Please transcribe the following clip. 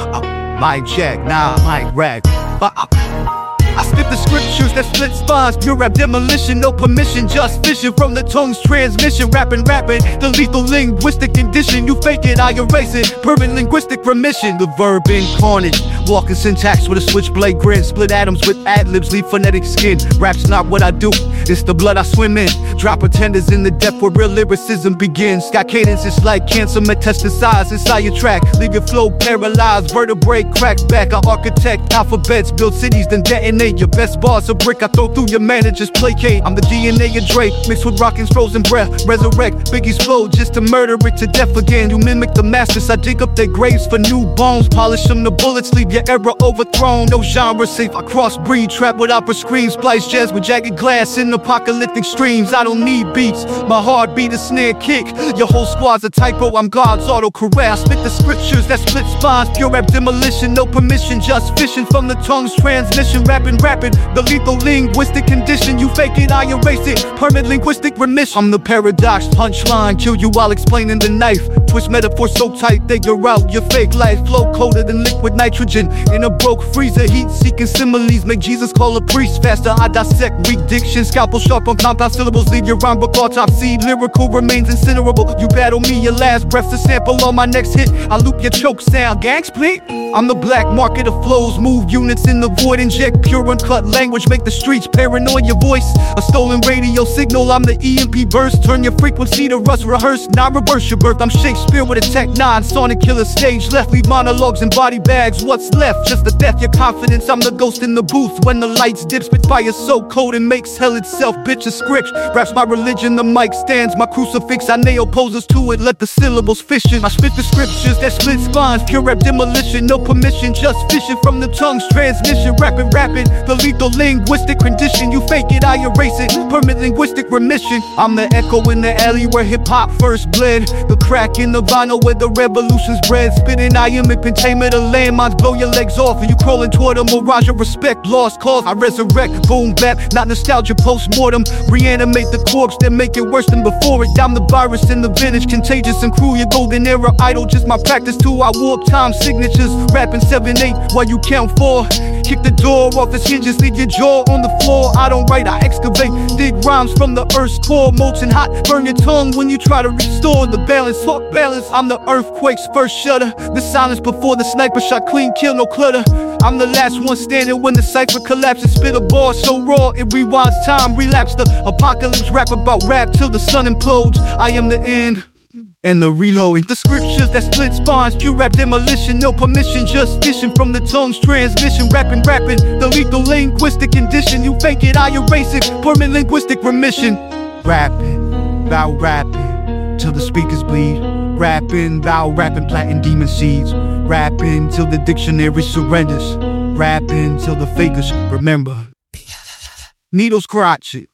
uh, mic check, nah, mic Rag. Uh. I spit the scriptures that split spines, pure rap demolition, no permission, just vision from the tongue's transmission. Rapping, rapping, the lethal linguistic condition. You fake it, I erase it. Permanent linguistic remission, the verb incarnate. Walking syntax with a switchblade grin, split atoms with ad libs, leave phonetic skin. Rap's not what I do, it's the blood I swim in. Drop pretenders in the depth where real lyricism begins. Got cadence, it's like cancer metastasize inside your track. Leave your flow paralyzed, vertebrae cracks back. I architect alphabets, build cities, then detonate. Your best bars a brick I throw through your managers placate. I'm the DNA of Dre, mixed with Rakim's frozen breath. Resurrect Biggie's flow just to murder it to death again. You mimic the masters, I dig up their graves for new bones. Polish them the bullets, leave your era overthrown. No genre safe, I crossbreed, trap with opera screams, splice jazz with jagged glass in apocalyptic streams. I don't need beats, my heartbeat a snare kick. Your whole squad's a typo, I'm God's autocorrect. I spit the scriptures that split spines, pure rap demolition, no permission, just fishing from the tongue's transmission, rapping. The lethal linguistic condition, you fake it, I erase it. Permanent linguistic remission. I'm the paradox, punchline, kill you while explaining the knife. Twist metaphor so tight, go out your fake life. Flow coated in liquid nitrogen. In a broke freezer, heat seeking similes. Make Jesus call a priest faster. I dissect weak diction, scalpel sharp on compound syllables. Leave your rhyme book autopsy. Lyrical remains incinerable. You battle me, your last breath's to sample on my next hit. I loop your choke sound, gang split. I'm the black market of flows, move units in the void, inject pure uncut language, make the streets paranoid. Your voice, a stolen radio signal. I'm the EMP burst, turn your frequency to rust rehearse, not reverse your birth. I'm Shakespeare with a Tech 9, Sonic killer stage left. Leave monologues and body bags. What's left? Just the death, your confidence. I'm the ghost in the booth when the lights dip. Spit fire so cold and makes hell itself. Bitch, a script. Raps my religion, the mic stands. My crucifix, I nail poses to it. Let the syllables fishin'. I spit the scriptures that split spines. Pure rap demolition, no permission, just fishing from the tongue's transmission. Rapping, rapping, the lethal linguistic condition. You fake it, I erase it. Permanent linguistic remission. I'm the echo in the alley where hip hop first bled. The crack in the vinyl where the revolution's bred. Spitting iambic pentameter landmines blow your legs off. And you crawling toward a mirage of respect. Lost cause, I resurrect. Boom bap, not nostalgia post mortem. Reanimate the corpse, then make it worse than before it. I'm the virus in the village, contagious and cruel. Your golden era idol, just my practice too. I warp time signatures, rapping 7 8 while you count 4. Kick the door off its hinges, leave your jaw on the floor. I don't write, I excavate. Dig rhymes from the earth's core, molten hot. Burn your tongue when you try to restore the balance. Fuck balance, I'm the earthquake's first shudder. The silence before the sniper shot clean, kill no clutter. I'm the last one standing when the cipher collapses. Spit a bar so raw it rewinds time. Relapse the apocalypse, rap about rap till the sun implodes. I am the end and the reloading. The scriptures that split spines, pure rap demolition, no permission, just fishing from the tongue's transmission. Rapping, rapping, the lethal linguistic condition. You fake it, I erase it. Permanent linguistic remission. Rapping, thou rapping, till the speakers bleed. Rapping, thou rapping, planting demon seeds. Rapping till the dictionary surrenders. Rapping till the fakers remember. Needles crotch it.